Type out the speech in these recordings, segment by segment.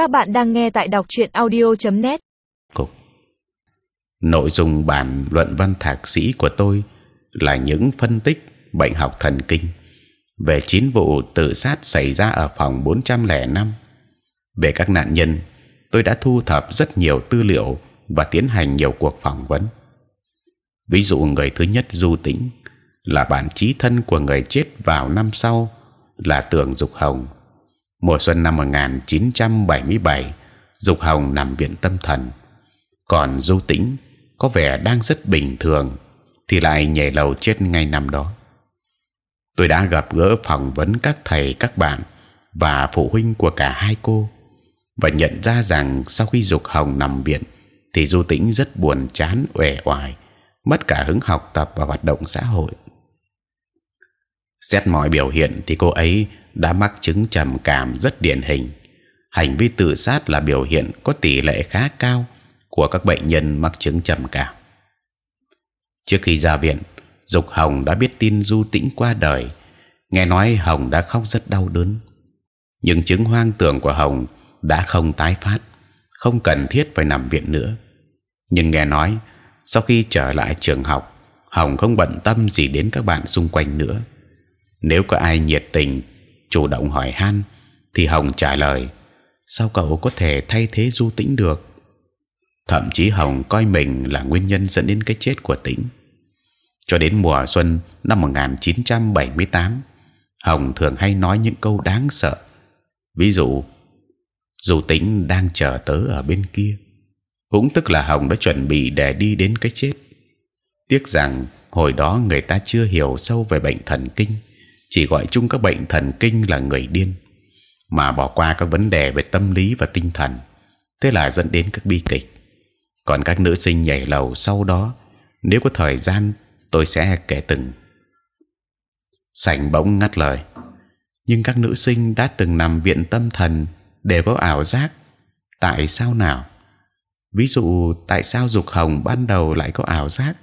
Các bạn đang nghe tại đọc truyện audio.net. Cục. Nội dung bản luận văn thạc sĩ của tôi là những phân tích bệnh học thần kinh về chín vụ tự sát xảy ra ở phòng 405. Về các nạn nhân, tôi đã thu thập rất nhiều tư liệu và tiến hành nhiều cuộc phỏng vấn. Ví dụ người thứ nhất Du Tĩnh là bạn chí thân của người chết vào năm sau là Tường Dục Hồng. Mùa xuân năm 1977, Dục Hồng nằm viện tâm thần, còn Du Tĩnh có vẻ đang rất bình thường, thì lại nhảy lầu chết ngay năm đó. Tôi đã gặp gỡ phỏng vấn các thầy, các bạn và phụ huynh của cả hai cô và nhận ra rằng sau khi Dục Hồng nằm viện thì Du Tĩnh rất buồn chán, uể oải, mất cả hứng học tập và hoạt động xã hội. Xét mọi biểu hiện thì cô ấy đã mắc chứng trầm cảm rất điển hình. Hành vi tự sát là biểu hiện có tỷ lệ khá cao của các bệnh nhân mắc chứng trầm cảm. Trước khi ra viện, Dục Hồng đã biết tin Du Tĩnh qua đời. Nghe nói Hồng đã khóc rất đau đớn, nhưng chứng hoang tưởng của Hồng đã không tái phát, không cần thiết phải nằm viện nữa. Nhưng nghe nói sau khi trở lại trường học, Hồng không bận tâm gì đến các bạn xung quanh nữa. Nếu có ai nhiệt tình, chủ động hỏi han, thì Hồng trả lời: sao cậu có thể thay thế Du Tĩnh được? Thậm chí Hồng coi mình là nguyên nhân dẫn đến cái chết của Tĩnh. Cho đến mùa xuân năm 1978, Hồng thường hay nói những câu đáng sợ. Ví dụ, dù Tĩnh đang chờ tớ ở bên kia, cũng tức là Hồng đã chuẩn bị để đi đến cái chết. Tiếc rằng hồi đó người ta chưa hiểu sâu về bệnh thần kinh, chỉ gọi chung các bệnh thần kinh là người điên, mà bỏ qua các vấn đề về tâm lý và tinh thần. Thế là dẫn đến các bi kịch. Còn các nữ sinh nhảy lầu sau đó, nếu có thời gian, tôi sẽ kể từng. Sảnh bỗng ngắt lời. Nhưng các nữ sinh đã từng nằm viện tâm thần đều có ảo giác. Tại sao nào? Ví dụ tại sao dục hồng ban đầu lại có ảo giác?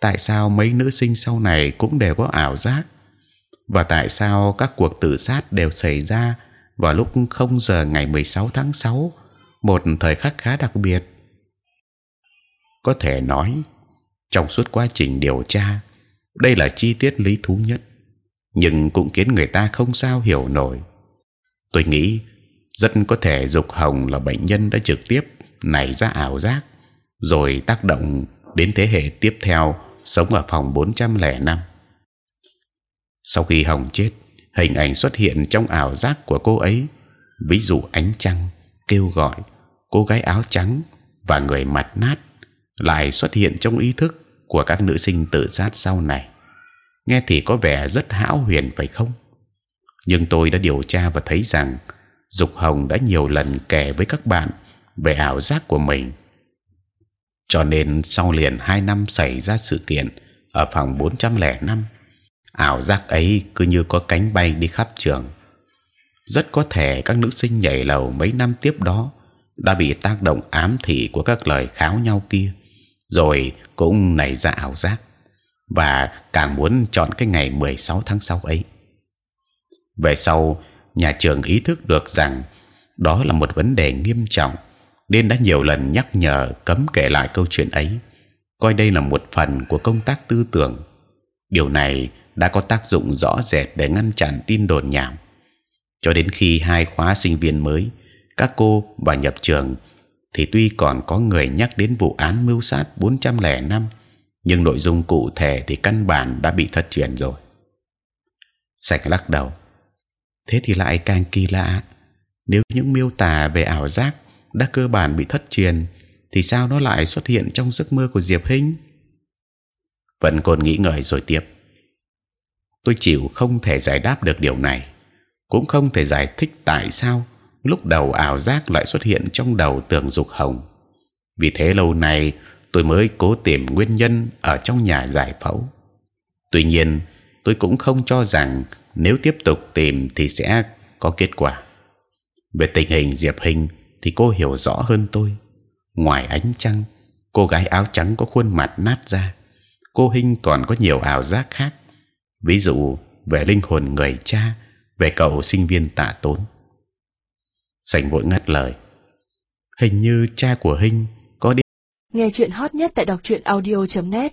Tại sao mấy nữ sinh sau này cũng đều có ảo giác? Và tại sao các cuộc tự sát đều xảy ra vào lúc 0 giờ ngày 16 tháng 6 một thời khắc khá đặc biệt? Có thể nói trong suốt quá trình điều tra, đây là chi tiết lý thú nhất, nhưng cũng khiến người ta không sao hiểu nổi. Tôi nghĩ rất có thể dục hồng là bệnh nhân đã trực tiếp nảy ra ảo giác, rồi tác động đến thế hệ tiếp theo sống ở phòng 405. Sau khi Hồng chết, hình ảnh xuất hiện trong ảo giác của cô ấy, ví dụ ánh trăng kêu gọi cô gái áo trắng và người mặt nát lại xuất hiện trong ý thức của các nữ sinh tự sát sau này. Nghe thì có vẻ rất hão huyền phải không? Nhưng tôi đã điều tra và thấy rằng Dục Hồng đã nhiều lần kể với các bạn về ảo giác của mình. Cho nên sau liền hai năm xảy ra sự kiện ở phòng 405, ảo giác ấy cứ như có cánh bay đi khắp trường. Rất có thể các nữ sinh nhảy lầu mấy năm tiếp đó đã bị tác động ám thị của các lời kháo nhau kia, rồi cũng nảy ra ảo giác và càng muốn chọn cái ngày 16 tháng 6 ấy. Về sau, nhà trường ý thức được rằng đó là một vấn đề nghiêm trọng nên đã nhiều lần nhắc nhở cấm kể lại câu chuyện ấy coi đây là một phần của công tác tư tưởng điều này đã có tác dụng rõ rệt để ngăn chặn tin đồn nhảm cho đến khi hai khóa sinh viên mới các cô và nhập trường thì tuy còn có người nhắc đến vụ án mưu sát 405 nhưng nội dung cụ thể thì căn bản đã bị thất truyền rồi. Sạch lắc đầu. Thế thì lại càng kỳ lạ. Nếu những miêu tả về ảo giác đã cơ bản bị thất truyền, thì sao nó lại xuất hiện trong giấc mơ của Diệp Hinh? Vẫn còn nghĩ ngợi rồi tiếp. Tôi chịu không thể giải đáp được điều này, cũng không thể giải thích tại sao lúc đầu ảo giác lại xuất hiện trong đầu tường dục hồng. Vì thế lâu nay tôi mới cố tìm nguyên nhân ở trong nhà giải phẫu. Tuy nhiên, tôi cũng không cho rằng nếu tiếp tục tìm thì sẽ có kết quả. Về tình hình Diệp Hình thì cô hiểu rõ hơn tôi. Ngoài ánh trăng, cô gái áo trắng có khuôn mặt nát ra. Cô Hinh còn có nhiều ảo giác khác, ví dụ về linh hồn người cha, về cậu sinh viên tạ tốn. sành vội ngắt lời hình như cha của hình có đi Nghe chuyện hot nhất tại đọc truyện audio.net